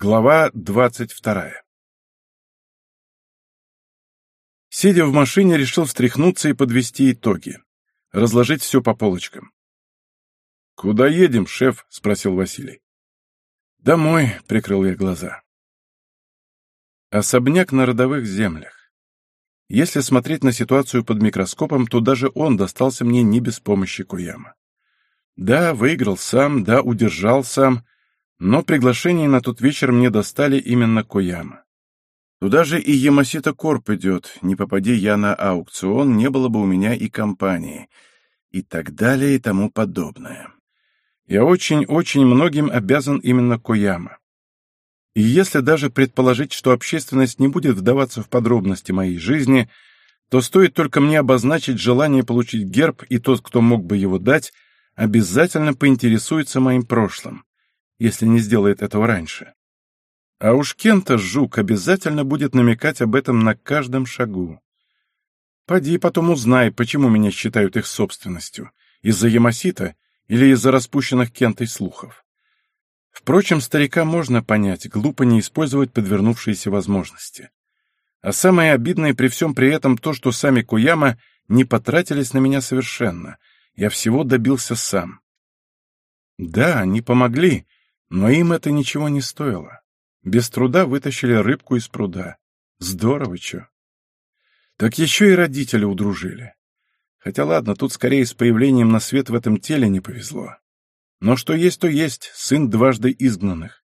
Глава двадцать вторая Сидя в машине, решил встряхнуться и подвести итоги. Разложить все по полочкам. «Куда едем, шеф?» — спросил Василий. «Домой», — прикрыл я глаза. Особняк на родовых землях. Если смотреть на ситуацию под микроскопом, то даже он достался мне не без помощи Куяма. Да, выиграл сам, да, удержал сам, но приглашение на тот вечер мне достали именно Кояма. Туда же и Ямасита Корп идет, не попади я на аукцион, не было бы у меня и компании, и так далее и тому подобное. Я очень-очень многим обязан именно Кояма. И если даже предположить, что общественность не будет вдаваться в подробности моей жизни, то стоит только мне обозначить желание получить герб, и тот, кто мог бы его дать, обязательно поинтересуется моим прошлым если не сделает этого раньше. А уж Кента Жук обязательно будет намекать об этом на каждом шагу. Поди потом узнай, почему меня считают их собственностью. Из-за Ямасита или из-за распущенных Кентой слухов. Впрочем, старика можно понять, глупо не использовать подвернувшиеся возможности. А самое обидное при всем при этом то, что сами Куяма не потратились на меня совершенно. Я всего добился сам. Да, они помогли, но им это ничего не стоило. Без труда вытащили рыбку из пруда. Здорово, чё. Так еще и родители удружили. Хотя ладно, тут скорее с появлением на свет в этом теле не повезло. Но что есть, то есть, сын дважды изгнанных.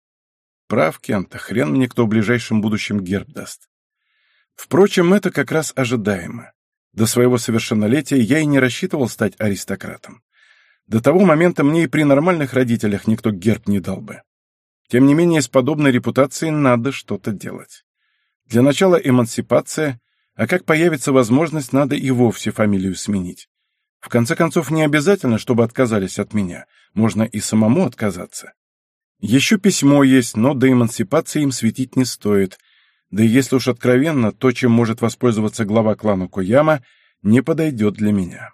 Прав Кента, хрен мне кто в ближайшем будущем герб даст. Впрочем, это как раз ожидаемо. До своего совершеннолетия я и не рассчитывал стать аристократом. До того момента мне и при нормальных родителях никто герб не дал бы. Тем не менее, с подобной репутацией надо что-то делать. Для начала эмансипация, а как появится возможность, надо и вовсе фамилию сменить. В конце концов, не обязательно, чтобы отказались от меня. Можно и самому отказаться. Еще письмо есть, но до эмансипации им светить не стоит. Да и если уж откровенно, то, чем может воспользоваться глава клана Кояма, не подойдет для меня.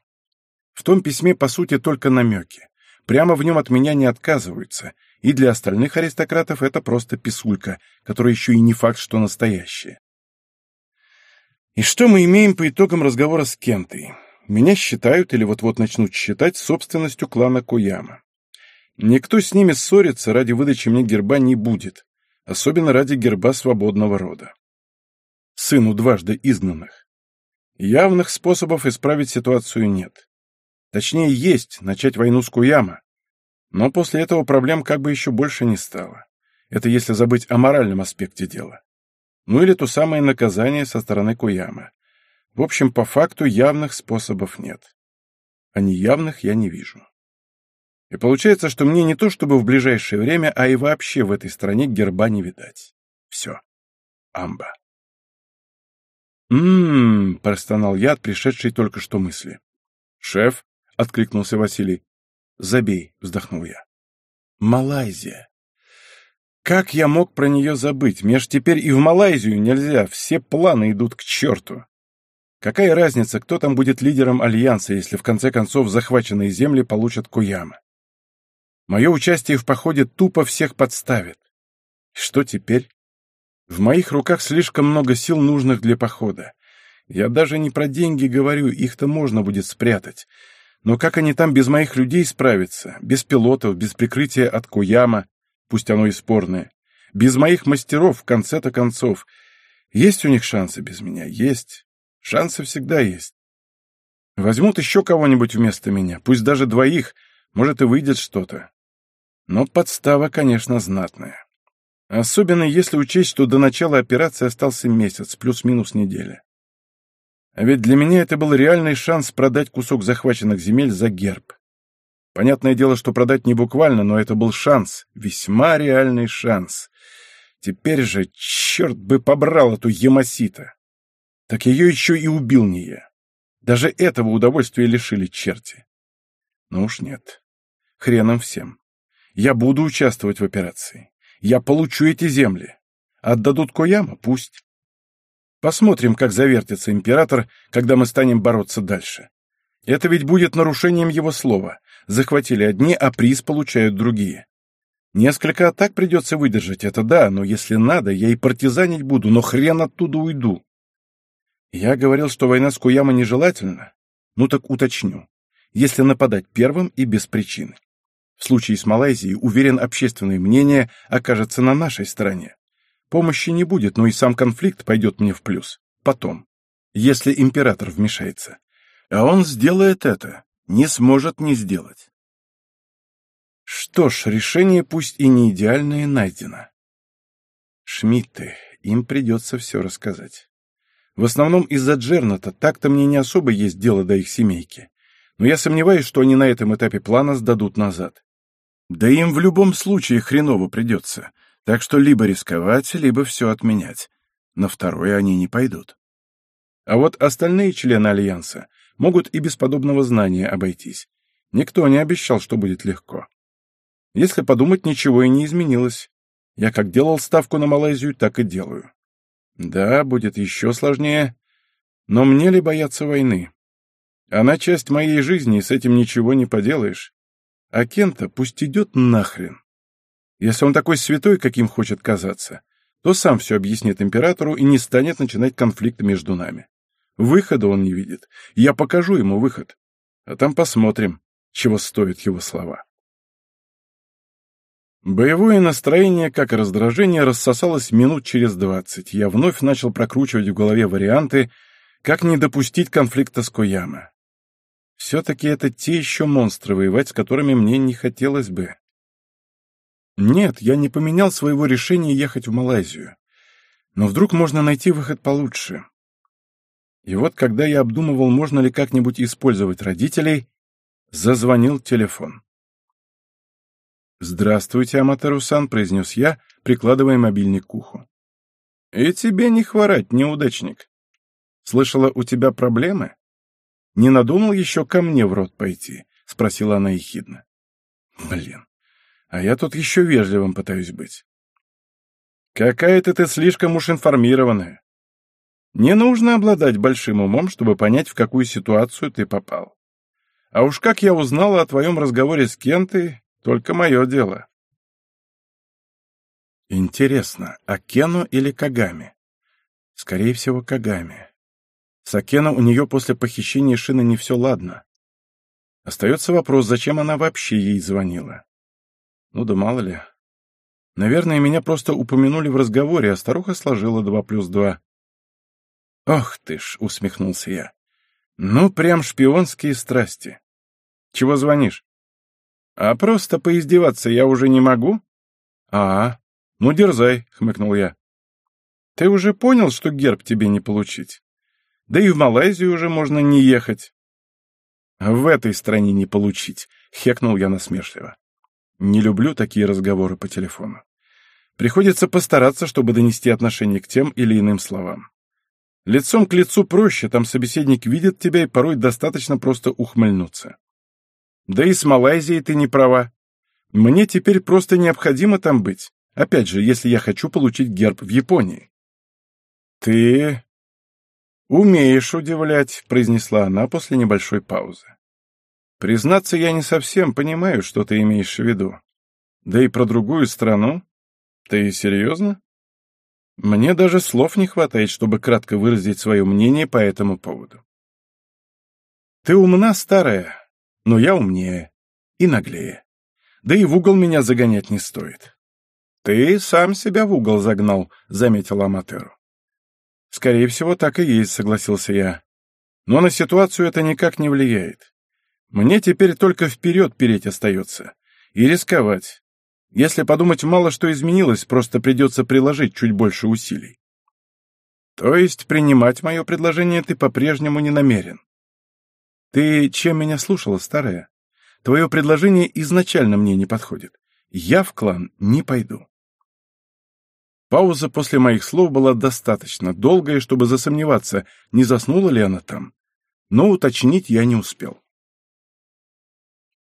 В том письме, по сути, только намеки. Прямо в нем от меня не отказываются, и для остальных аристократов это просто писулька, которая еще и не факт, что настоящая. И что мы имеем по итогам разговора с Кентой? Меня считают или вот-вот начнут считать собственностью клана Кояма. Никто с ними ссориться ради выдачи мне герба не будет, особенно ради герба свободного рода. Сыну дважды изгнанных. Явных способов исправить ситуацию нет. Точнее, есть, начать войну с Куяма. Но после этого проблем как бы еще больше не стало. Это если забыть о моральном аспекте дела. Ну или то самое наказание со стороны Куяма. В общем, по факту явных способов нет. А неявных я не вижу. И получается, что мне не то чтобы в ближайшее время, а и вообще в этой стране герба не видать. Все. Амба. «М-м-м», простонал я от пришедшей только что мысли. «Шеф?» Откликнулся Василий. «Забей», — вздохнул я. «Малайзия. Как я мог про нее забыть? Мне ж теперь и в Малайзию нельзя, все планы идут к черту. Какая разница, кто там будет лидером Альянса, если в конце концов захваченные земли получат Куяма? Мое участие в походе тупо всех подставит. Что теперь? В моих руках слишком много сил, нужных для похода. Я даже не про деньги говорю, их-то можно будет спрятать. Но как они там без моих людей справятся? Без пилотов, без прикрытия от Куяма, пусть оно и спорное. Без моих мастеров, в конце-то концов. Есть у них шансы без меня? Есть. Шансы всегда есть. Возьмут еще кого-нибудь вместо меня, пусть даже двоих, может и выйдет что-то. Но подстава, конечно, знатная. Особенно если учесть, что до начала операции остался месяц, плюс-минус неделя. А ведь для меня это был реальный шанс продать кусок захваченных земель за герб. Понятное дело, что продать не буквально, но это был шанс, весьма реальный шанс. Теперь же, черт бы побрал эту Ямасита. Так ее еще и убил не я. Даже этого удовольствия лишили черти. Ну уж нет. Хреном всем. Я буду участвовать в операции. Я получу эти земли. Отдадут Кояма? Пусть. Посмотрим, как завертится император, когда мы станем бороться дальше. Это ведь будет нарушением его слова. Захватили одни, а приз получают другие. Несколько атак придется выдержать, это да, но если надо, я и партизанить буду, но хрен оттуда уйду. Я говорил, что война с Куяма нежелательна. Ну так уточню. Если нападать первым и без причины. В случае с Малайзией, уверен, общественное мнение окажется на нашей стороне. Помощи не будет, но и сам конфликт пойдет мне в плюс. Потом. Если император вмешается. А он сделает это. Не сможет не сделать. Что ж, решение пусть и не идеальное найдено. Шмидты, им придется все рассказать. В основном из-за Джерната, так-то мне не особо есть дело до их семейки. Но я сомневаюсь, что они на этом этапе плана сдадут назад. Да им в любом случае хреново придется, так что либо рисковать, либо все отменять. На второе они не пойдут. А вот остальные члены Альянса могут и без подобного знания обойтись. Никто не обещал, что будет легко. Если подумать, ничего и не изменилось. Я как делал ставку на Малайзию, так и делаю. Да, будет еще сложнее. Но мне ли бояться войны? Она часть моей жизни, и с этим ничего не поделаешь. А Кента пусть идет нахрен. Если он такой святой, каким хочет казаться, то сам все объяснит императору и не станет начинать конфликт между нами. Выхода он не видит. Я покажу ему выход. А там посмотрим, чего стоят его слова. Боевое настроение, как и раздражение, рассосалось минут через двадцать. Я вновь начал прокручивать в голове варианты, как не допустить конфликта с Кояма. Все-таки это те еще монстры, воевать с которыми мне не хотелось бы. Нет, я не поменял своего решения ехать в Малайзию. Но вдруг можно найти выход получше. И вот, когда я обдумывал, можно ли как-нибудь использовать родителей, зазвонил телефон. «Здравствуйте, Аматеру-сан», — произнес я, прикладывая мобильник к уху. «И тебе не хворать, неудачник. Слышала, у тебя проблемы? Не надумал еще ко мне в рот пойти?» — спросила она ехидно. «Блин, а я тут еще вежливым пытаюсь быть». «Какая-то ты слишком уж информированная. Не нужно обладать большим умом, чтобы понять, в какую ситуацию ты попал. А уж как я узнала о твоем разговоре с Кентой, только мое дело. Интересно, Акену или Кагами? Скорее всего, Кагами. С Акену у нее после похищения шины не все ладно. Остается вопрос, зачем она вообще ей звонила? Ну да мало ли. Наверное, меня просто упомянули в разговоре, а старуха сложила два плюс два. «Ох ты ж!» — усмехнулся я. «Ну, прям шпионские страсти. Чего звонишь?» А просто поиздеваться я уже не могу? А, ну дерзай, хмыкнул я. Ты уже понял, что герб тебе не получить? Да и в Малайзию уже можно не ехать. В этой стране не получить, хекнул я насмешливо. Не люблю такие разговоры по телефону. Приходится постараться, чтобы донести отношение к тем или иным словам. Лицом к лицу проще, там собеседник видит тебя и порой достаточно просто ухмыльнуться. Да и с Малайзией ты не права. Мне теперь просто необходимо там быть. Опять же, если я хочу получить герб в Японии. Ты умеешь удивлять, произнесла она после небольшой паузы. Признаться, я не совсем понимаю, что ты имеешь в виду. Да и про другую страну? Ты серьезно? Мне даже слов не хватает, чтобы кратко выразить свое мнение по этому поводу. Ты умна, старая, но я умнее и наглее. Да и в угол меня загонять не стоит. Ты сам себя в угол загнал, заметил Аматеру. Скорее всего, так и есть, согласился я. Но на ситуацию это никак не влияет. Мне теперь только вперед переть остается. И рисковать. Если подумать, мало что изменилось, просто придется приложить чуть больше усилий. То есть принимать мое предложение ты по-прежнему не намерен? Ты чем меня слушала, старая? Твое предложение изначально мне не подходит. Я в клан не пойду. Пауза после моих слов была достаточно долгая, чтобы засомневаться, не заснула ли она там. Но уточнить я не успел.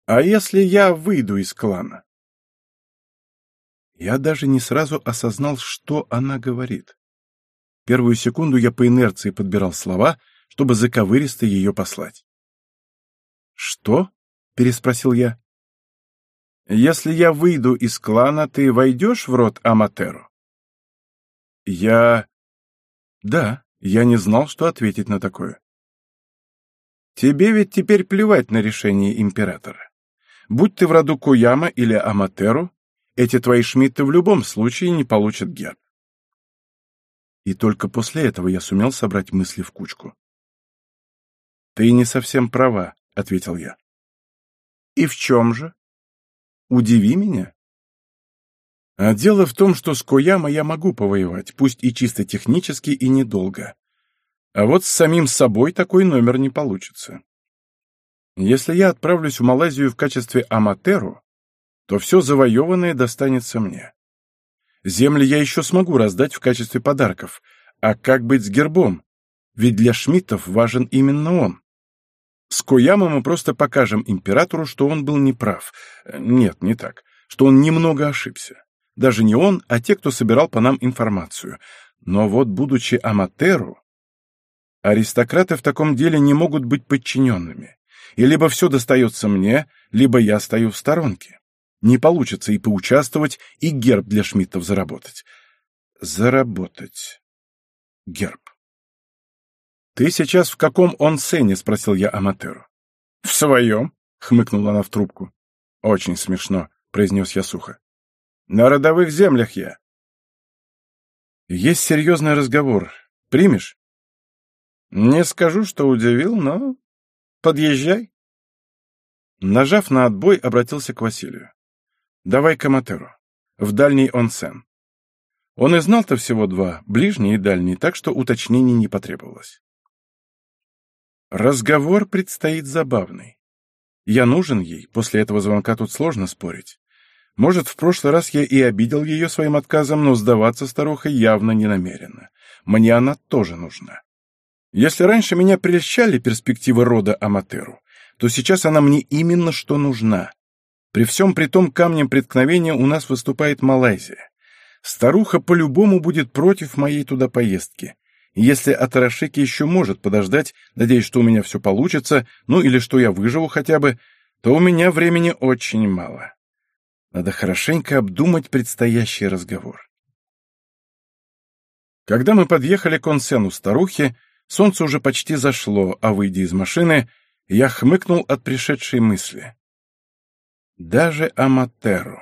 «А если я выйду из клана?» Я даже не сразу осознал, что она говорит. Первую секунду я по инерции подбирал слова, чтобы заковыристо ее послать. «Что?» — переспросил я. Если я выйду из клана, ты войдешь в род Аматеру? Я... Да, я не знал, что ответить на такое. Тебе ведь теперь плевать на решение императора. Будь ты в роду Куяма или Аматеру, эти твои шмидты в любом случае не получат герб. И только после этого я сумел собрать мысли в кучку. «Ты не совсем права», — ответил я. «И в чем же? Удиви меня». А дело в том, что с Кояма я могу повоевать, пусть и чисто технически, и недолго. А вот с самим собой такой номер не получится. Если я отправлюсь в Малайзию в качестве аматеру, то все завоеванное достанется мне. Земли я еще смогу раздать в качестве подарков, а как быть с гербом? Ведь для шмидтов важен именно он. С Кояма мы просто покажем императору, что он был неправ. Нет, не так. Что он немного ошибся. Даже не он, а те, кто собирал по нам информацию. Но вот, будучи аматеру, аристократы в таком деле не могут быть подчиненными. И либо все достается мне, либо я стою в сторонке. Не получится и поучаствовать, и герб для Шмидтов заработать. Заработать. Герб. «Ты сейчас в каком он сцене?» — спросил я Аматеру. «В своем», — хмыкнула она в трубку. «Очень смешно», — произнес я сухо. «На родовых землях я». «Есть серьезный разговор. Примешь?» «Не скажу, что удивил, но подъезжай». Нажав на отбой, обратился к Василию. «Давай к Аматеру. В дальний онсен». Он и знал-то всего два, ближний и дальний, так что уточнений не потребовалось. Разговор предстоит забавный. Я нужен ей, после этого звонка тут сложно спорить. Может, в прошлый раз я и обидел ее своим отказом, но сдаваться старуха явно не намерена. Мне она тоже нужна. Если раньше меня прельщали перспективы рода Аматеру, то сейчас она мне именно что нужна. При всем при том камнем преткновения у нас выступает Малайзия. Старуха по-любому будет против моей туда поездки. Если Атарашики еще может подождать, надеясь, что у меня все получится, ну или что я выживу хотя бы, то у меня времени очень мало. Надо хорошенько обдумать предстоящий разговор. Когда мы подъехали к онсену старухи, солнце уже почти зашло, а, выйдя из машины, я хмыкнул от пришедшей мысли. Даже Аматеру.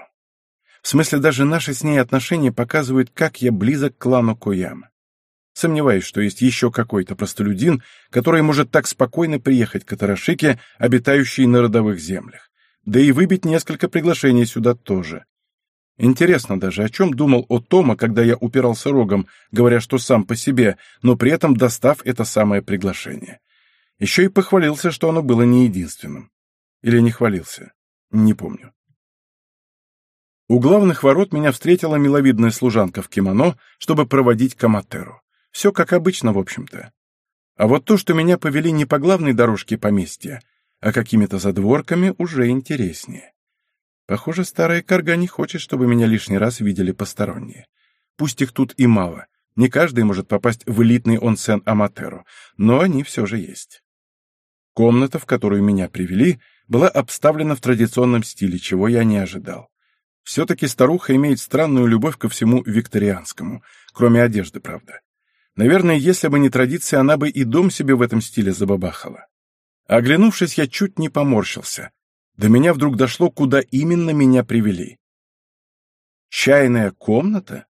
В смысле, даже наши с ней отношения показывают, как я близок к клану Кояма. Сомневаюсь, что есть еще какой-то простолюдин, который может так спокойно приехать к Атарашике, обитающей на родовых землях. Да и выбить несколько приглашений сюда тоже. Интересно даже, о чем думал о Тома, когда я упирался рогом, говоря, что сам по себе, но при этом достав это самое приглашение. Еще и похвалился, что оно было не единственным. Или не хвалился. Не помню. У главных ворот меня встретила миловидная служанка в кимоно, чтобы проводить к Аматеру. Все как обычно, в общем-то. А вот то, что меня повели не по главной дорожке поместья, а какими-то задворками, уже интереснее. Похоже, старая корга не хочет, чтобы меня лишний раз видели посторонние. Пусть их тут и мало. Не каждый может попасть в элитный онсен Аматеру, но они все же есть. Комната, в которую меня привели, была обставлена в традиционном стиле, чего я не ожидал. Все-таки старуха имеет странную любовь ко всему викторианскому, кроме одежды, правда. Наверное, если бы не традиция, она бы и дом себе в этом стиле забабахала. Оглянувшись, я чуть не поморщился. До меня вдруг дошло, куда именно меня привели. «Чайная комната?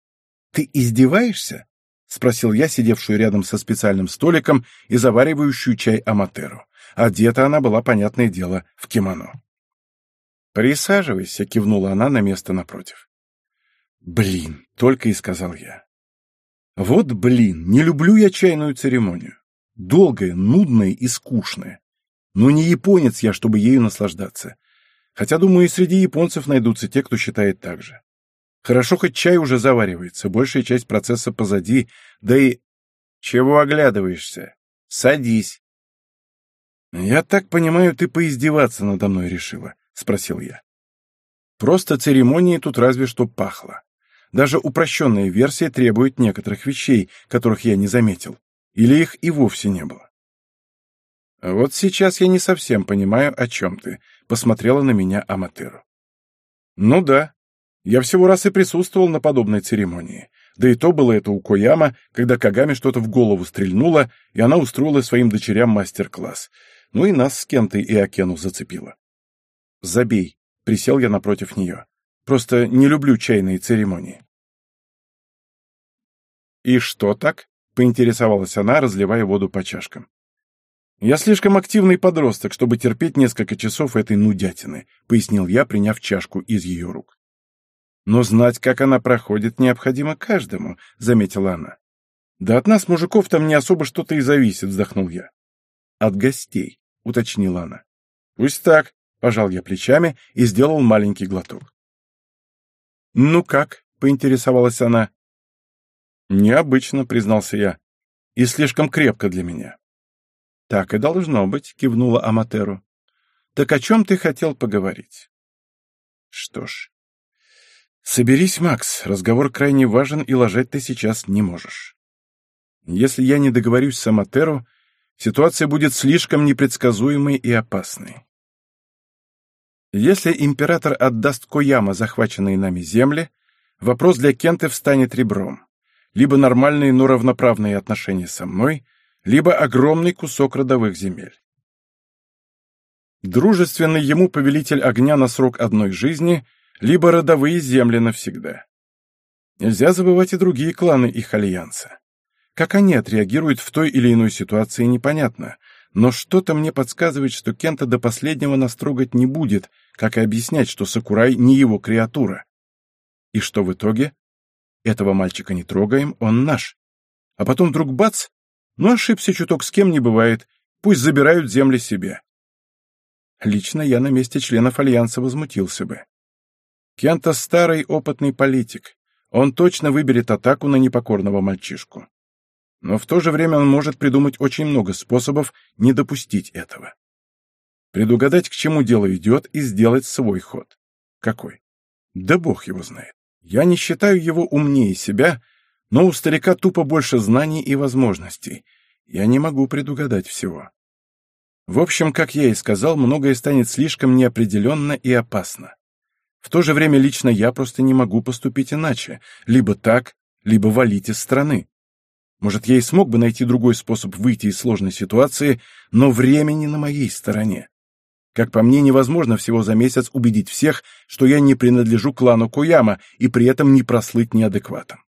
Ты издеваешься?» — спросил я, сидевшую рядом со специальным столиком и заваривающую чай Аматеру. Одета она была, понятное дело, в кимоно. «Присаживайся», — кивнула она на место напротив. «Блин», — только и сказал я. Вот блин, не люблю я чайную церемонию. Долгая, нудная и скучная. Но не японец я, чтобы ею наслаждаться. Хотя, думаю, и среди японцев найдутся те, кто считает так же. Хорошо, хоть чай уже заваривается, большая часть процесса позади, да и... Чего оглядываешься? Садись. Я так понимаю, ты поиздеваться надо мной решила, спросил я. Просто церемонии тут разве что пахло. Даже упрощенная версия требует некоторых вещей, которых я не заметил. Или их и вовсе не было. «Вот сейчас я не совсем понимаю, о чем ты», — посмотрела на меня Аматеру. Ну да. Я всего раз и присутствовал на подобной церемонии. Да и то было это у Кояма, когда Кагами что-то в голову стрельнуло, и она устроила своим дочерям мастер-класс. Ну и нас с Кентой и Акену зацепила. «Забей», — присел я напротив нее. «Просто не люблю чайные церемонии». «И что так?» — поинтересовалась она, разливая воду по чашкам. «Я слишком активный подросток, чтобы терпеть несколько часов этой нудятины», — пояснил я, приняв чашку из ее рук. «Но знать, как она проходит, необходимо каждому», — заметила она. «Да от нас, мужиков, там не особо что-то и зависит», — вздохнул я. «От гостей», — уточнила она. «Пусть так», — пожал я плечами и сделал маленький глоток. «Ну как?» — поинтересовалась она. «Необычно», — признался я, — «и слишком крепко для меня». «Так и должно быть», — кивнула Аматеру. «Так о чем ты хотел поговорить?» «Что ж...» «Соберись, Макс, разговор крайне важен, и ложать ты сейчас не можешь. Если я не договорюсь с Аматеру, ситуация будет слишком непредсказуемой и опасной. Если император отдаст Кояма захваченные нами земли, вопрос для Кенты встанет ребром. Либо нормальные, но равноправные отношения со мной, либо огромный кусок родовых земель. Дружественный ему повелитель огня на срок одной жизни, либо родовые земли навсегда. Нельзя забывать и другие кланы их альянса. Как они отреагируют в той или иной ситуации, непонятно, но что-то мне подсказывает, что Кента до последнего нас трогать не будет, как и объяснять, что Сакурай не его креатура. И что в итоге? Этого мальчика не трогаем, он наш. А потом вдруг бац, ну, ошибся чуток, с кем не бывает. Пусть забирают земли себе. Лично я на месте членов Альянса возмутился бы. Кента старый опытный политик. Он точно выберет атаку на непокорного мальчишку. Но в то же время он может придумать очень много способов не допустить этого. Предугадать, к чему дело идет, и сделать свой ход. Какой? Да бог его знает. Я не считаю его умнее себя, но у старика тупо больше знаний и возможностей. Я не могу предугадать всего. В общем, как я и сказал, многое станет слишком неопределенно и опасно. В то же время лично я просто не могу поступить иначе. Либо так, либо валить из страны. Может, я и смог бы найти другой способ выйти из сложной ситуации, но времени на моей стороне. Как по мне, невозможно всего за месяц убедить всех, что я не принадлежу клану Куяма и при этом не прослыть неадекватом.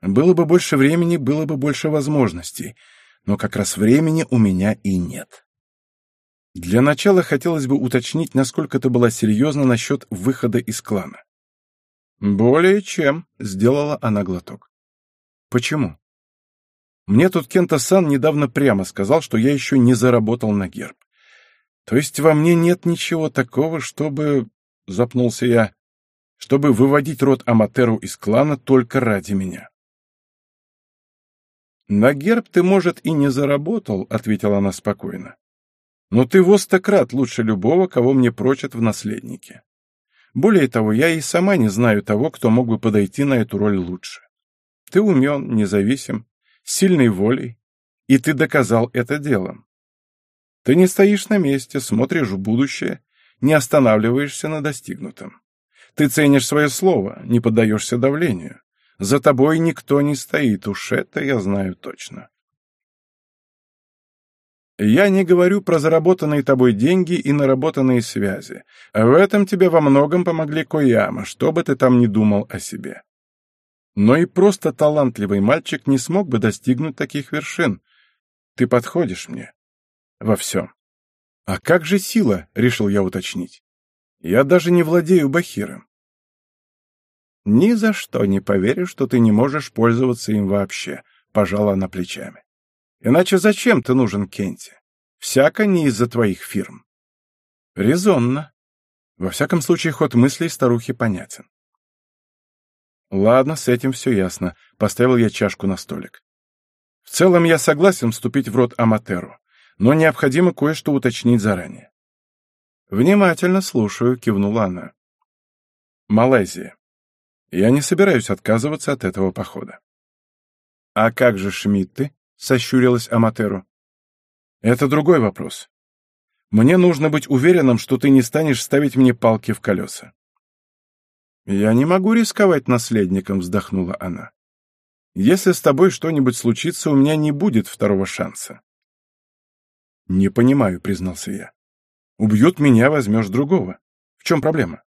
Было бы больше времени, было бы больше возможностей, но как раз времени у меня и нет. Для начала хотелось бы уточнить, насколько ты была серьезна насчет выхода из клана. «Более чем», — сделала она глоток. «Почему?» Мне тут Кента-сан недавно прямо сказал, что я еще не заработал на герб. То есть во мне нет ничего такого, чтобы... Запнулся я. Чтобы выводить род Аматеру из клана только ради меня. «На герб ты, может, и не заработал», — ответила она спокойно. «Но ты в остократ лучше любого, кого мне прочат в наследнике. Более того, я и сама не знаю того, кто мог бы подойти на эту роль лучше. Ты умен, независим, сильной волей, и ты доказал это делом. Ты не стоишь на месте, смотришь в будущее, не останавливаешься на достигнутом. Ты ценишь свое слово, не поддаешься давлению. За тобой никто не стоит, уж это я знаю точно. Я не говорю про заработанные тобой деньги и наработанные связи. В этом тебе во многом помогли Кояма, что бы ты там ни думал о себе. Но и просто талантливый мальчик не смог бы достигнуть таких вершин. Ты подходишь мне. Во всем. А как же сила, решил я уточнить. Я даже не владею бахиром. «Ни за что не поверю, что ты не можешь пользоваться им вообще», — пожала она плечами. «Иначе зачем ты нужен Кенте? Всяко не из-за твоих фирм». «Резонно. Во всяком случае, ход мыслей старухи понятен». «Ладно, с этим все ясно», — поставил я чашку на столик. «В целом я согласен вступить в род Аматеру, но необходимо кое-что уточнить заранее». «Внимательно слушаю», — кивнула она. «Малайзия. Я не собираюсь отказываться от этого похода. «А как же Шмидты?» — сощурилась Аматеру. «Это другой вопрос. Мне нужно быть уверенным, что ты не станешь ставить мне палки в колеса. «Я не могу рисковать наследником», — вздохнула она. «Если с тобой что-нибудь случится, у меня не будет второго шанса». «Не понимаю», — признался я. «Убьют меня, возьмешь другого. В чем проблема?»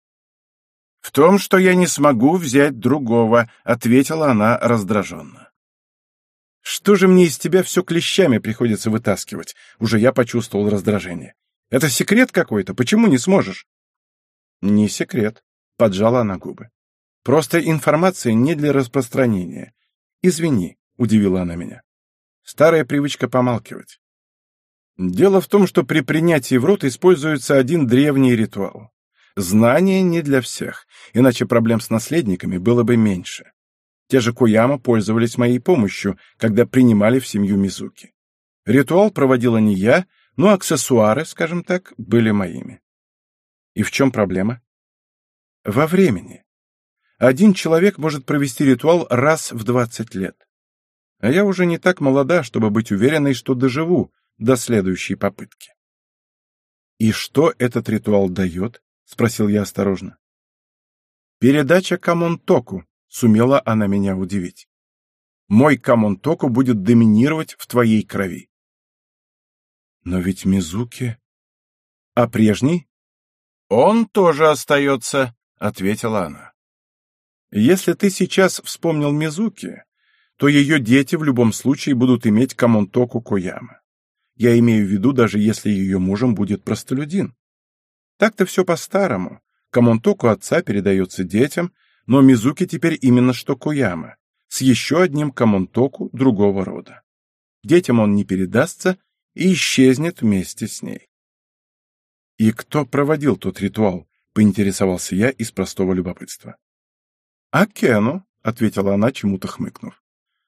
«В том, что я не смогу взять другого», — ответила она раздраженно. «Что же мне из тебя все клещами приходится вытаскивать?» Уже я почувствовал раздражение. «Это секрет какой-то? Почему не сможешь?» «Не секрет», — поджала она губы. «Просто информация не для распространения. Извини», — удивила она меня. Старая привычка помалкивать. Дело в том, что при принятии в рот используется один древний ритуал. Знание не для всех, иначе проблем с наследниками было бы меньше. Те же Куяма пользовались моей помощью, когда принимали в семью Мизуки. Ритуал проводила не я, но аксессуары, скажем так, были моими. И в чем проблема? Во времени. Один человек может провести ритуал раз в 20 лет. А я уже не так молода, чтобы быть уверенной, что доживу до следующей попытки. «И что этот ритуал дает?» — спросил я осторожно. «Передача Камонтоку», Сумела она меня удивить. Мой Камонтоку будет доминировать в твоей крови. Но ведь Мизуки... А прежний? Он тоже остается, ответила она. Если ты сейчас вспомнил Мизуки, то ее дети в любом случае будут иметь Камонтоку Кояма. Я имею в виду, даже если ее мужем будет простолюдин. Так-то все по-старому. Камонтоку отца передается детям, но Мизуки теперь именно что Кояма, с еще одним Камонтоку другого рода. Детям он не передастся и исчезнет вместе с ней. «И кто проводил тот ритуал?» — поинтересовался я из простого любопытства. «А Кену», — ответила она, чему-то хмыкнув.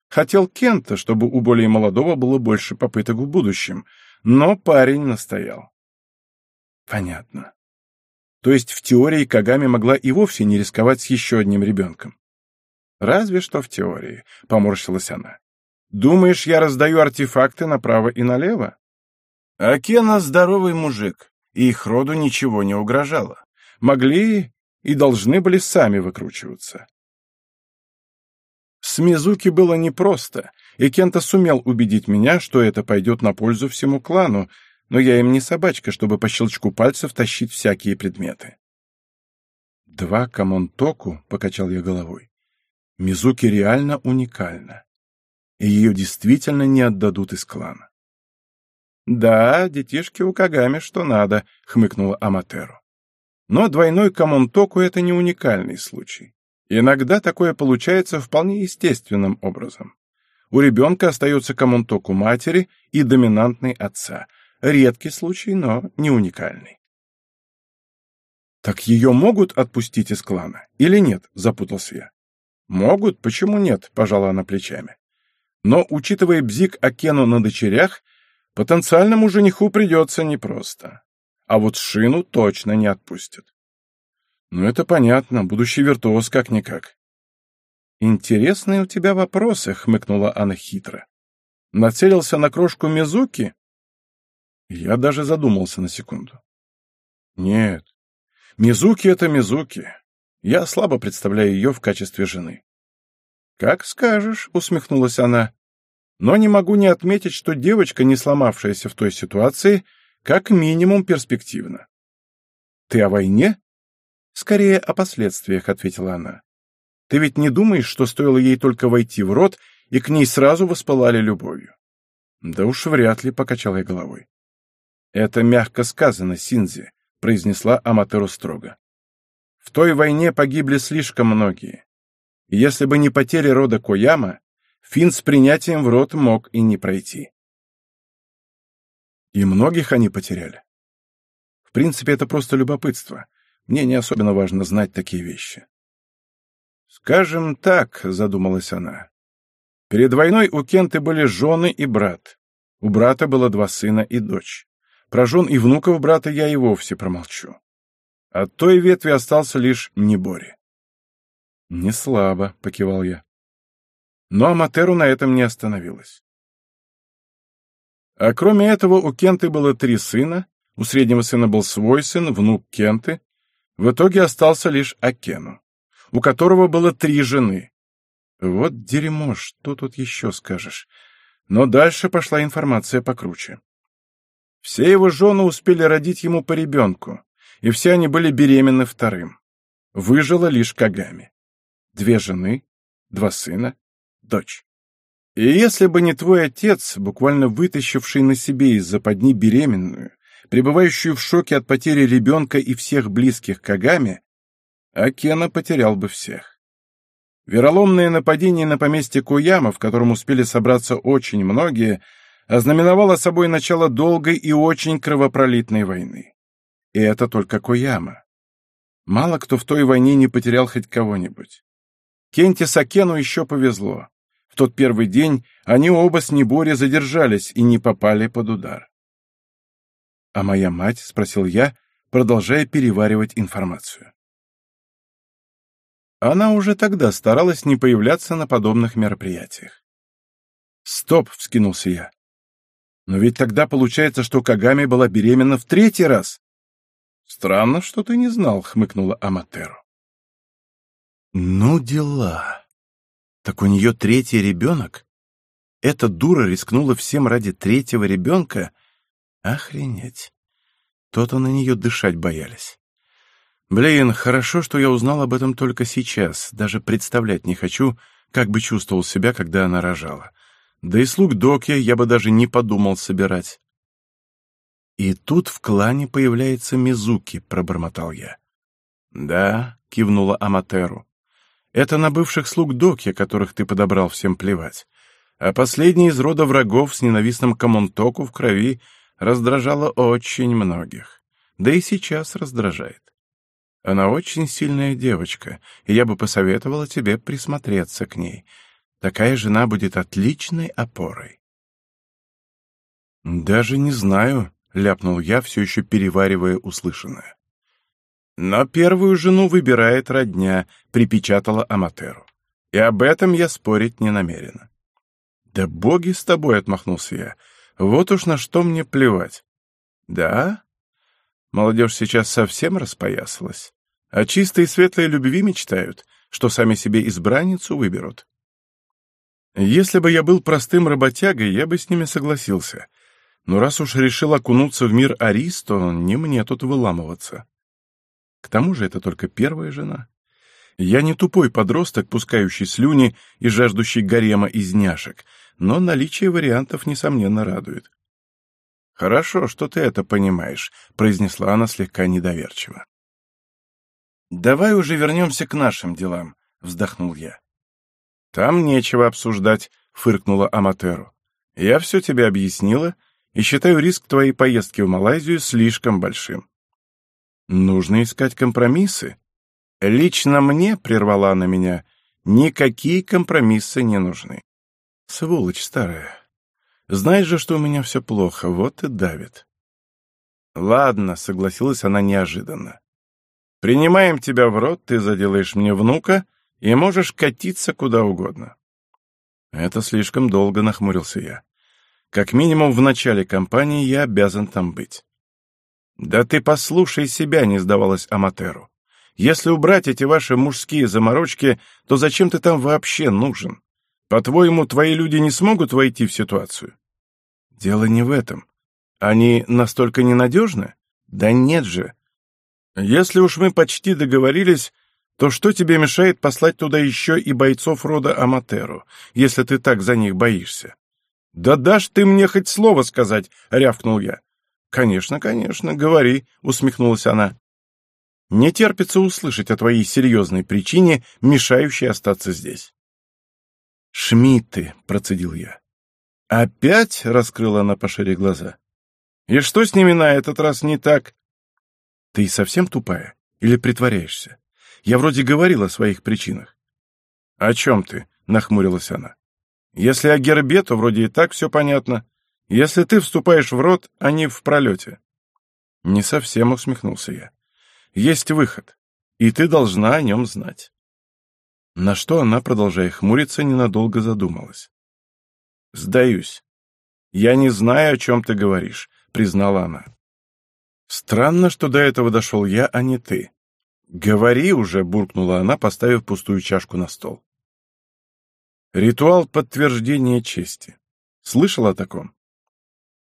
«Хотел Кента, чтобы у более молодого было больше попыток в будущем, но парень настоял». «Понятно. То есть в теории Кагами могла и вовсе не рисковать с еще одним ребенком. «Разве что в теории», — поморщилась она. «Думаешь, я раздаю артефакты направо и налево?» Акена здоровый мужик, и их роду ничего не угрожало. Могли и должны были сами выкручиваться. С Мизуки было непросто, и Кента сумел убедить меня, что это пойдет на пользу всему клану, но я им не собачка, чтобы по щелчку пальцев тащить всякие предметы. «Два Камонтоку», — покачал я головой, — «Мизуки реально уникальна, и ее действительно не отдадут из клана». «Да, детишки у Кагами что надо», — хмыкнула Аматеру. «Но двойной Камонтоку — это не уникальный случай. Иногда такое получается вполне естественным образом. У ребенка остается Камонтоку матери и доминантный отца — Редкий случай, но не уникальный. «Так ее могут отпустить из клана или нет?» — запутался я. «Могут, почему нет?» — пожала она плечами. «Но, учитывая бзик Акену на дочерях, потенциальному жениху придется непросто. А вот Шину точно не отпустят». «Ну, это понятно, будущий виртуоз как-никак». «Интересные у тебя вопросы», — хмыкнула она хитро. «Нацелился на крошку Мизуки я даже задумался на секунду. Нет, Мизуки — это Мизуки. Я слабо представляю ее в качестве жены. «Как скажешь», — усмехнулась она. «Но не могу не отметить, что девочка, не сломавшаяся в той ситуации, как минимум перспективна». «Ты о войне?» «Скорее о последствиях», — ответила она. «Ты ведь не думаешь, что стоило ей только войти в рот, и к ней сразу воспалали любовью?» «Да уж вряд ли», — покачал я головой. «Это мягко сказано, Синзи», — произнесла Аматеру строго. «В той войне погибли слишком многие. Если бы не потери рода Кояма, Фин с принятием в рот мог и не пройти». И многих они потеряли. В принципе, это просто любопытство. Мне не особенно важно знать такие вещи. «Скажем так», — задумалась она. «Перед войной у Кенты были жены и брат. У брата было два сына и дочь. Про жен и внуков брата я и вовсе промолчу. От той ветви остался лишь Небори. «Не слабо», — покивал я. Но Аматеру на этом не остановилась. А кроме этого у Кенты было три сына, у среднего сына был свой сын, внук Кенты. В итоге остался лишь Акену. у которого было три жены. Вот дерьмо, что тут еще скажешь. Но дальше пошла информация покруче. Все его жены успели родить ему по ребенку, и все они были беременны вторым. Выжила лишь Кагами. Две жены, два сына, дочь. И если бы не твой отец, буквально вытащивший на себе из западни беременную, пребывающую в шоке от потери ребенка и всех близких Кагами, Акена потерял бы всех. Вероломное нападение на поместье Куяма, в котором успели собраться очень многие, ознаменовало собой начало долгой и очень кровопролитной войны. И это только Куяма. Мало кто в той войне не потерял хоть кого-нибудь. Кенте Сакену еще повезло. В тот первый день они оба с Небори задержались и не попали под удар. «А моя мать?» — спросил я, продолжая переваривать информацию. Она уже тогда старалась не появляться на подобных мероприятиях. «Стоп!» — вскинулся я. «Но ведь тогда получается, что Кагами была беременна в третий раз!» «Странно, что ты не знал», — хмыкнула Аматеру. «Ну дела. Так у нее третий ребенок? Эта дура рискнула всем ради третьего ребенка? Охренеть. То-то на нее дышать боялись. Блин, хорошо, что я узнал об этом только сейчас. Даже представлять не хочу, как бы чувствовал себя, когда она рожала. Да и слуг Доки я бы даже не подумал собирать. И тут в клане появляется Мизуки, пробормотал я. Да, кивнула Аматеру. Это на бывших слуг Доки, которых ты подобрал всем плевать. А последний из рода врагов с ненавистным Камонтоку в крови раздражала очень многих. Да и сейчас раздражает. Она очень сильная девочка, и я бы посоветовала тебе присмотреться к ней. Такая жена будет отличной опорой. «Даже не знаю», — ляпнул я, все еще переваривая услышанное. «Но первую жену выбирает родня», — припечатала Аматеру. «И об этом я спорить не намерена». «Да боги с тобой», — отмахнулся я. «Вот уж на что мне плевать». «Да? Молодежь сейчас совсем распоясалась. О чистой и светлой любви мечтают, что сами себе избранницу выберут. Если бы я был простым работягой, я бы с ними согласился. Но раз уж решил окунуться в мир Арис, то не мне тут выламываться. К тому же это только первая жена. Я не тупой подросток, пускающий слюни и жаждущий гарема из няшек, но наличие вариантов, несомненно, радует. «Хорошо, что ты это понимаешь», — произнесла она слегка недоверчиво. «Давай уже вернемся к нашим делам», — вздохнул я. «Там нечего обсуждать», — фыркнула Аматеру. «Я все тебе объяснила и считаю риск твоей поездки в Малайзию слишком большим». «Нужно искать компромиссы». «Лично мне», — прервала она меня, — «никакие компромиссы не нужны». «Сволочь старая. Знаешь же, что у меня все плохо, вот и давит». «Ладно», — согласилась она неожиданно. «Принимаем тебя в рот, ты заделаешь мне внука, и можешь катиться куда угодно». Это слишком долго нахмурился я. Как минимум в начале кампании я обязан там быть. «Да ты послушай себя», — не сдавалась Аматеру. «Если убрать эти ваши мужские заморочки, то зачем ты там вообще нужен? По-твоему, твои люди не смогут войти в ситуацию?» «Дело не в этом. Они настолько ненадежны? Да нет же. Если уж мы почти договорились, то что тебе мешает послать туда еще и бойцов рода Аматеру, если ты так за них боишься? «Да дашь ты мне хоть слово сказать!» — рявкнул я. «Конечно, конечно, говори», — усмехнулась она. «Не терпится услышать о твоей серьезной причине, мешающей остаться здесь». «Шмидты», — процедил я. «Опять?» — раскрыла она пошире глаза. «И что с ними на этот раз не так?» «Ты совсем тупая? Или притворяешься? Я вроде говорил о своих причинах». «О чем ты?» — нахмурилась она. «Если о гербе, то вроде и так все понятно. Если ты вступаешь в рот, а не в пролете». «Не совсем», — усмехнулся я. «Есть выход, и ты должна о нем знать». На что она, продолжая хмуриться, ненадолго задумалась. «Сдаюсь. Я не знаю, о чем ты говоришь», — признала она. «Странно, что до этого дошел я, а не ты. «Говори уже!» — буркнула она, поставив пустую чашку на стол. «Ритуал подтверждения чести. Слышал о таком?»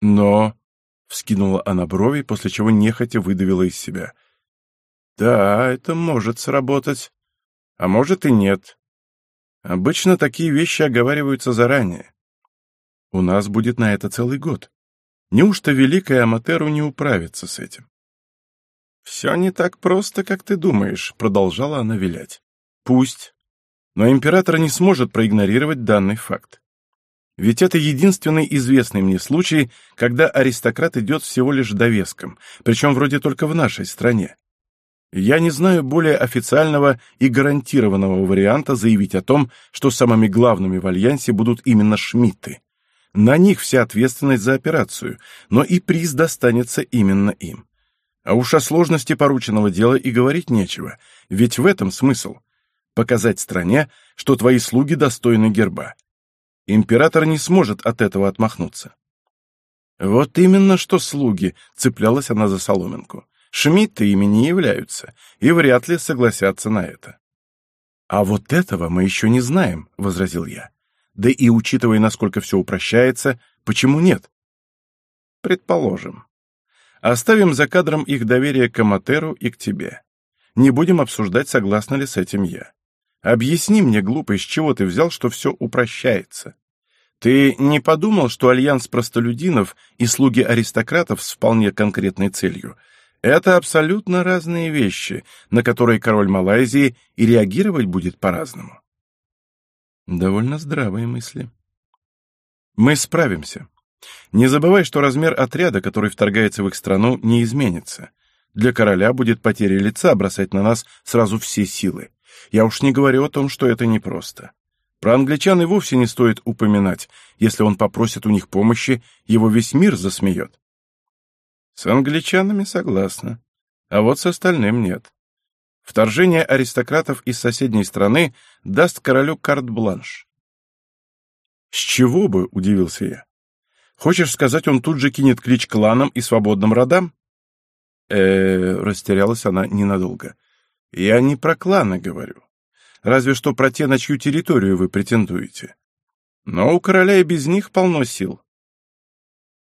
«Но...» — вскинула она брови, после чего нехотя выдавила из себя. «Да, это может сработать. А может и нет. Обычно такие вещи оговариваются заранее. У нас будет на это целый год. Неужто великая Аматеру не управится с этим?» «Все не так просто, как ты думаешь», — продолжала она вилять. «Пусть. Но император не сможет проигнорировать данный факт. Ведь это единственный известный мне случай, когда аристократ идет всего лишь довеском, причем вроде только в нашей стране. Я не знаю более официального и гарантированного варианта заявить о том, что самыми главными в Альянсе будут именно Шмидты. На них вся ответственность за операцию, но и приз достанется именно им. А уж о сложности порученного дела и говорить нечего, ведь в этом смысл — показать стране, что твои слуги достойны герба. Император не сможет от этого отмахнуться. Вот именно что слуги, цеплялась она за соломинку. Шмидты ими не являются и вряд ли согласятся на это. «А вот этого мы еще не знаем», — возразил я. «Да и учитывая, насколько все упрощается, почему нет?» «Предположим. Оставим за кадром их доверие к Аматеру и к тебе. Не будем обсуждать, согласна ли с этим я. Объясни мне, глупый, с чего ты взял, что все упрощается? Ты не подумал, что альянс простолюдинов и слуги аристократов с вполне конкретной целью — это абсолютно разные вещи, на которые король Малайзии и реагировать будет по-разному? Довольно здравые мысли. Мы справимся. Не забывай, что размер отряда, который вторгается в их страну, не изменится. Для короля будет потеря лица бросать на нас сразу все силы. Я уж не говорю о том, что это непросто. Про англичан и вовсе не стоит упоминать. Если он попросит у них помощи, его весь мир засмеет. С англичанами согласна, а вот с остальным нет. Вторжение аристократов из соседней страны даст королю карт-бланш. «С чего бы?» — удивился я. Хочешь сказать, он тут же кинет клич кланам и свободным родам? э растерялась она ненадолго. Я не про кланы говорю. Разве что про те, на чью территорию вы претендуете. Но у короля и без них полно сил.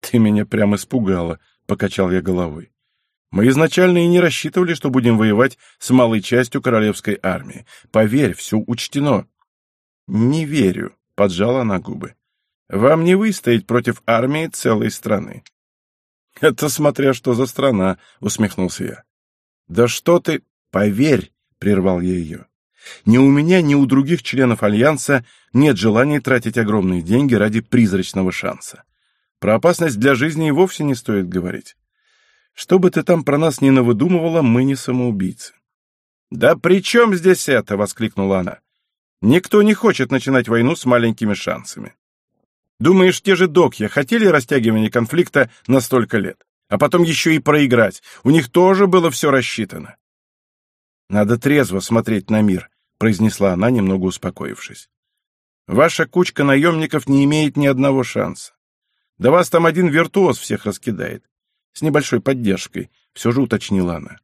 Ты меня прямо испугала, покачал я головой. Мы изначально и не рассчитывали, что будем воевать с малой частью королевской армии. Поверь, все учтено. Не верю, поджала она губы. Вам не выстоять против армии целой страны. Это смотря что за страна, усмехнулся я. Да что ты, поверь, прервал я ее. Ни у меня, ни у других членов Альянса нет желания тратить огромные деньги ради призрачного шанса. Про опасность для жизни и вовсе не стоит говорить. Что бы ты там про нас ни навыдумывала, мы не самоубийцы. «Да при чем здесь это?» — воскликнула она. «Никто не хочет начинать войну с маленькими шансами. Думаешь, те же Докья хотели растягивания конфликта на столько лет? А потом еще и проиграть. У них тоже было все рассчитано. Надо трезво смотреть на мир, произнесла она, немного успокоившись. Ваша кучка наемников не имеет ни одного шанса. Да вас там один виртуоз всех раскидает. С небольшой поддержкой, все же уточнила она.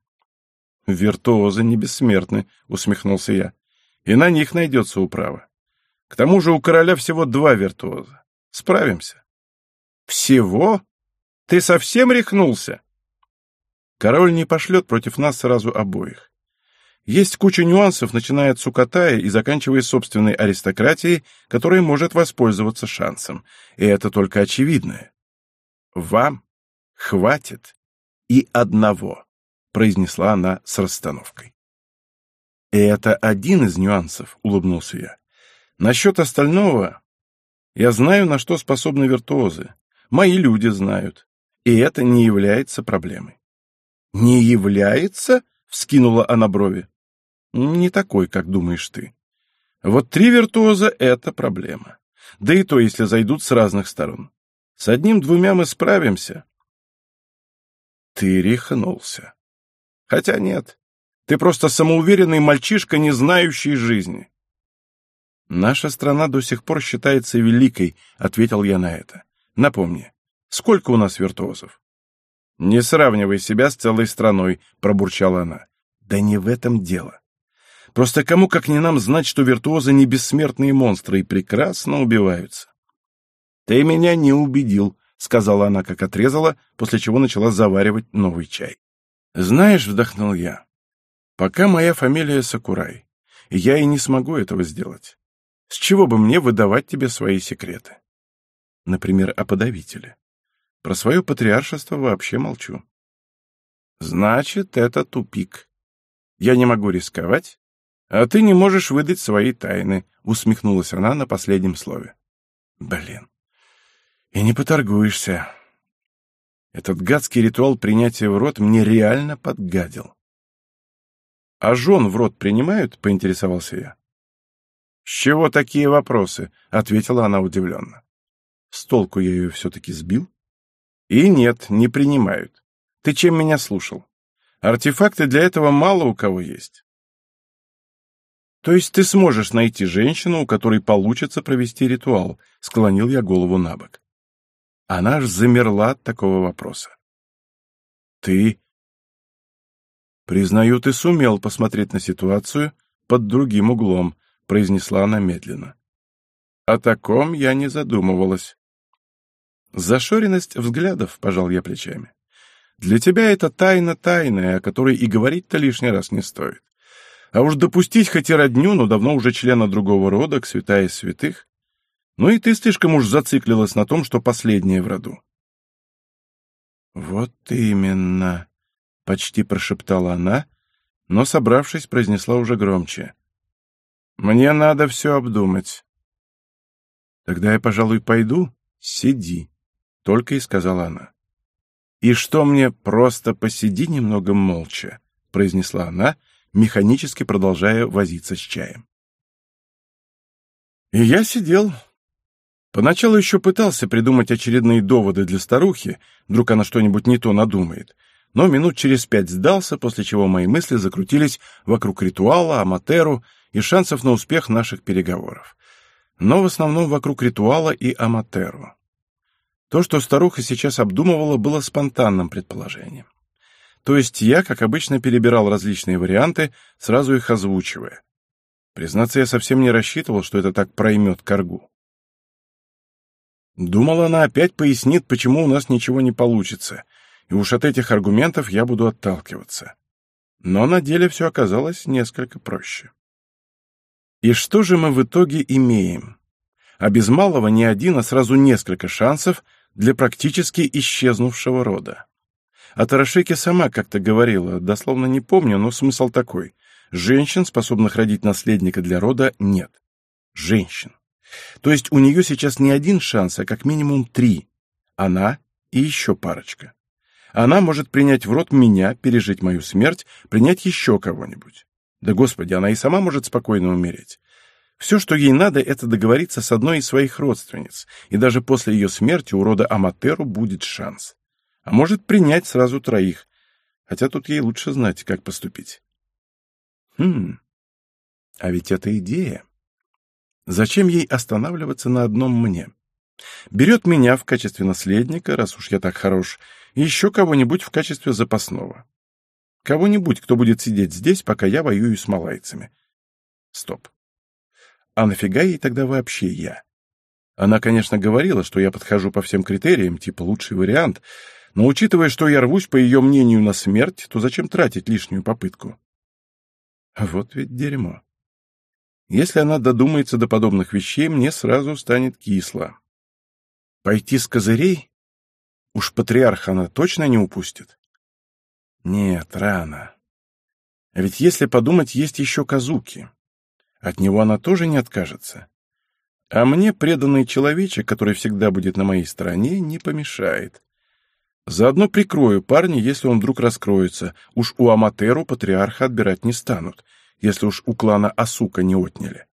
Виртуозы не бессмертны, усмехнулся я. И на них найдется управа. К тому же у короля всего два виртуоза. Справимся. Всего? Ты совсем рехнулся? Король не пошлет против нас сразу обоих. Есть куча нюансов, начиная от Сукатая и заканчивая собственной аристократией, которая может воспользоваться шансом. И это только очевидное. Вам хватит и одного, произнесла она с расстановкой. И это один из нюансов, улыбнулся я. Насчет остального я знаю, на что способны виртуозы. Мои люди знают. И это не является проблемой. «Не является?» — вскинула она брови. «Не такой, как думаешь ты. Вот три виртуоза — это проблема. Да и то, если зайдут с разных сторон. С одним-двумя мы справимся». Ты рехнулся. Хотя нет, ты просто самоуверенный мальчишка, не знающий жизни. «Наша страна до сих пор считается великой», — ответил я на это. «Напомни, сколько у нас виртуозов?» «Не сравнивай себя с целой страной», — пробурчала она. Да не в этом дело. Просто кому, как не нам, знать, что виртуозы не бессмертные монстры и прекрасно убиваются. «Ты меня не убедил», — сказала она, как отрезала, после чего начала заваривать новый чай. «Знаешь», — вдохнул я, — «пока моя фамилия Сакурай, я и не смогу этого сделать. С чего бы мне выдавать тебе свои секреты? Например, о подавителе. Про свое патриаршество вообще молчу». «Значит, это тупик. Я не могу рисковать, а ты не можешь выдать свои тайны», — усмехнулась она на последнем слове. «Блин, и не поторгуешься. Этот гадский ритуал принятия в рот мне реально подгадил. «А жен в рот принимают?» — поинтересовался я. «С чего такие вопросы?» — ответила она удивленно. С толку я ее все-таки сбил? «И нет, не принимают. Ты чем меня слушал? Артефакты для этого мало у кого есть». «То есть ты сможешь найти женщину, у которой получится провести ритуал?» — склонил я голову на бок. Она аж замерла от такого вопроса. «Ты...» «Признаю, ты сумел посмотреть на ситуацию под другим углом», — произнесла она медленно. «О таком я не задумывалась». «Зашоренность взглядов», — пожал я плечами. «Для тебя это тайна тайная, о которой и говорить-то лишний раз не стоит. А уж допустить хоть и родню, но давно уже члена другого рода, к святая святых, ну и ты слишком уж зациклилась на том, что последнее в роду. «Вот именно», — почти прошептала она, но, собравшись, произнесла уже громче. «Мне надо все обдумать». «Тогда я, пожалуй, пойду. Сиди», — только и сказала она. «И что мне, просто посиди немного молча», — произнесла она, механически продолжая возиться с чаем. И я сидел, Поначалу еще пытался придумать очередные доводы для старухи, вдруг она что-нибудь не то надумает, но минут через пять сдался, после чего мои мысли закрутились вокруг ритуала, Аматеру и шансов на успех наших переговоров. Но в основном вокруг ритуала и Аматеру. То, что старуха сейчас обдумывала, было спонтанным предположением. То есть я, как обычно, перебирал различные варианты, сразу их озвучивая. Признаться, я совсем не рассчитывал, что это так проймет коргу. Думала, она опять пояснит, почему у нас ничего не получится, и уж от этих аргументов я буду отталкиваться. Но на деле все оказалось несколько проще. И что же мы в итоге имеем? А без малого не один, а сразу несколько шансов для практически исчезнувшего рода. А Тарашеки сама как-то говорила, дословно не помню, но смысл такой. Женщин, способных родить наследника для рода, нет. Женщин. То есть у нее сейчас не один шанс, а как минимум три. Она и еще парочка. Она может принять в рот меня, пережить мою смерть, принять еще кого-нибудь. Да, Господи, она и сама может спокойно умереть. Все, что ей надо, это договориться с одной из своих родственниц, и даже после ее смерти у рода Аматеру будет шанс. А может принять сразу троих, хотя тут ей лучше знать, как поступить. Хм, а ведь это идея. Зачем ей останавливаться на одном мне? Берет меня в качестве наследника, раз уж я так хорош, и еще кого-нибудь в качестве запасного. Кого-нибудь, кто будет сидеть здесь, пока я воюю с малайцами. Стоп. А нафига ей тогда вообще я? Она, конечно, говорила, что я подхожу по всем критериям, типа лучший вариант, но учитывая, что я рвусь, по ее мнению, на смерть, то зачем тратить лишнюю попытку? Вот ведь дерьмо. Если она додумается до подобных вещей, мне сразу станет кисло. Пойти с козырей? Уж патриарха она точно не упустит? Нет, рано. А ведь если подумать, есть еще Казуки. От него она тоже не откажется. А мне преданный человечек, который всегда будет на моей стороне, не помешает. Заодно прикрою парня, если он вдруг раскроется. Уж у Аматеру патриарха отбирать не станут если уж у клана Асука не отняли.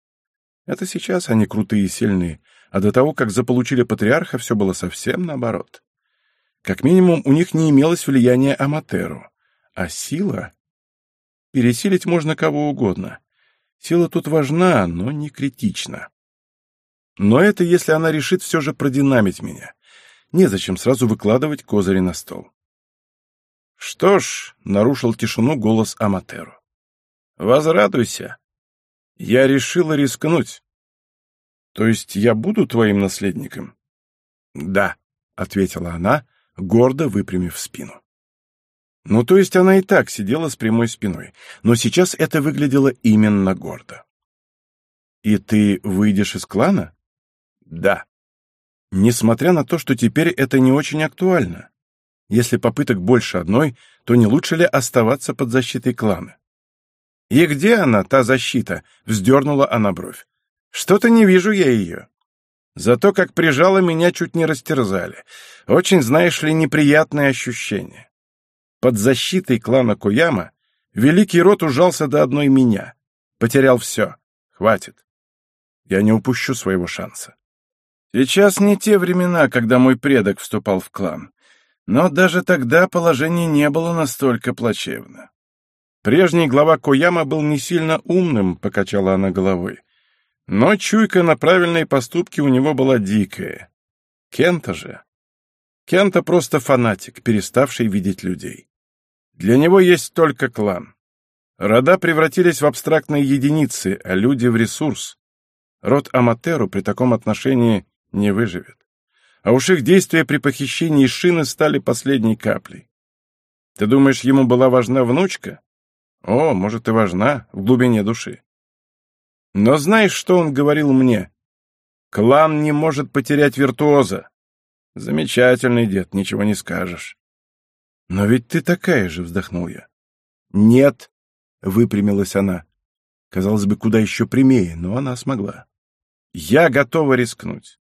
Это сейчас они крутые и сильные, а до того, как заполучили патриарха, все было совсем наоборот. Как минимум, у них не имелось влияния Аматеру, а сила... Пересилить можно кого угодно. Сила тут важна, но не критична. Но это если она решит все же продинамить меня. Незачем сразу выкладывать козыри на стол. Что ж, нарушил тишину голос Аматеру. Возрадуйся. Я решила рискнуть. То есть я буду твоим наследником? Да, ответила она, гордо выпрямив спину. Ну, то есть она и так сидела с прямой спиной, но сейчас это выглядело именно гордо. «И ты выйдешь из клана?» «Да». Несмотря на то, что теперь это не очень актуально. Если попыток больше одной, то не лучше ли оставаться под защитой клана? «И где она, та защита?» — вздернула она бровь. «Что-то не вижу я ее. Зато как прижала, меня чуть не растерзали. Очень, знаешь ли, неприятные ощущения. Под защитой клана Куяма великий род ужался до одной меня. Потерял все. Хватит. Я не упущу своего шанса. Сейчас не те времена, когда мой предок вступал в клан. Но даже тогда положение не было настолько плачевно. Прежний глава Кояма был не сильно умным, покачала она головой. Но чуйка на правильные поступки у него была дикая. Кента же. Кента просто фанатик, переставший видеть людей. Для него есть только клан. Рода превратились в абстрактные единицы, а люди — в ресурс. Род Аматеру при таком отношении не выживет. А уж их действия при похищении Шины стали последней каплей. Ты думаешь, ему была важна внучка? О, может, и важна в глубине души. Но знаешь, что он говорил мне? Клан не может потерять виртуоза. Замечательный дед, ничего не скажешь. «Но ведь ты такая же», — вздохнул я. «Нет», — выпрямилась она. Казалось бы, куда еще прямее, но она смогла. «Я готова рискнуть.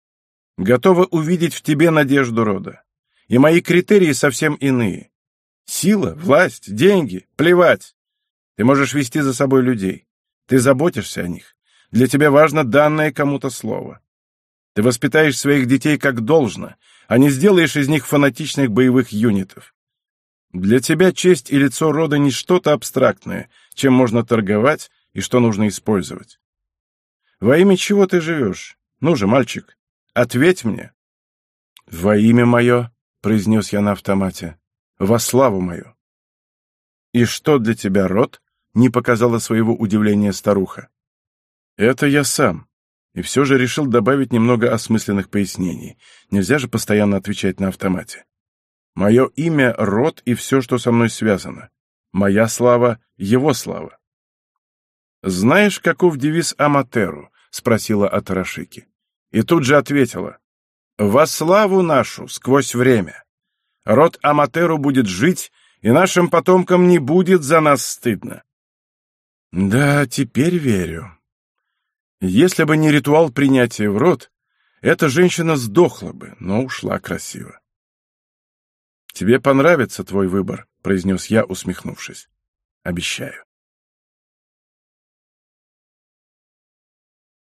Готова увидеть в тебе надежду рода. И мои критерии совсем иные. Сила, власть, деньги — плевать. Ты можешь вести за собой людей. Ты заботишься о них. Для тебя важно данное кому-то слово. Ты воспитаешь своих детей как должно, а не сделаешь из них фанатичных боевых юнитов. Для тебя честь и лицо рода не что-то абстрактное, чем можно торговать и что нужно использовать. Во имя чего ты живешь? Ну же, мальчик, ответь мне. Во имя мое, — произнес я на автомате, — во славу мою. И что для тебя род? — не показала своего удивления старуха. Это я сам. И все же решил добавить немного осмысленных пояснений. Нельзя же постоянно отвечать на автомате. Мое имя — род и все, что со мной связано. Моя слава — его слава. «Знаешь, каков девиз Аматеру?» — спросила Атарашики. И тут же ответила. «Во славу нашу сквозь время. Род Аматеру будет жить, и нашим потомкам не будет за нас стыдно». «Да, теперь верю. Если бы не ритуал принятия в род, эта женщина сдохла бы, но ушла красиво. «Тебе понравится твой выбор», — произнес я, усмехнувшись. «Обещаю».